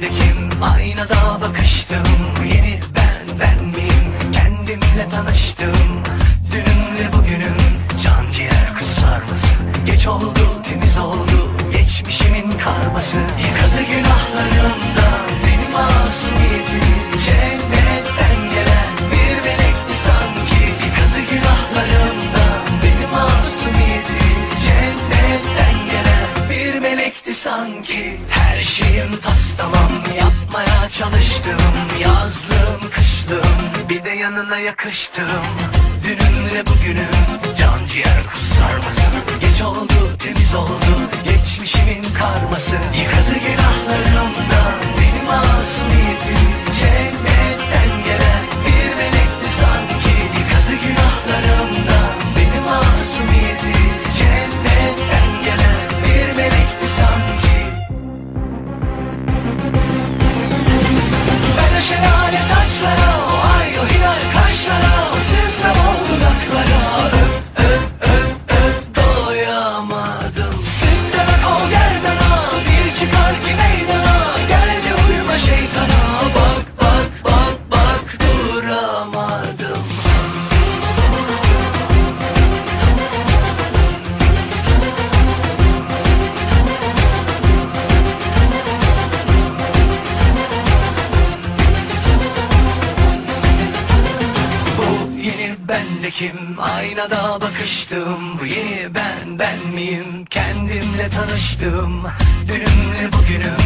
şimdi? Aynada bakıştım Yeni ben ben miyim? Kendimle tanıştım Dünümle bugünüm Can ciğer kusar mısın? Geç oldu temiz oldu Geçmişimin karması Yıkadı günahlarımda şeyim tas tamam. Yapmaya çalıştım yazlığım kışlığım. Bir de yanına yakıştım. kim? Aynada bakıştım bu yeni ben ben miyim? Kendimle tanıştım dünümle bugünüm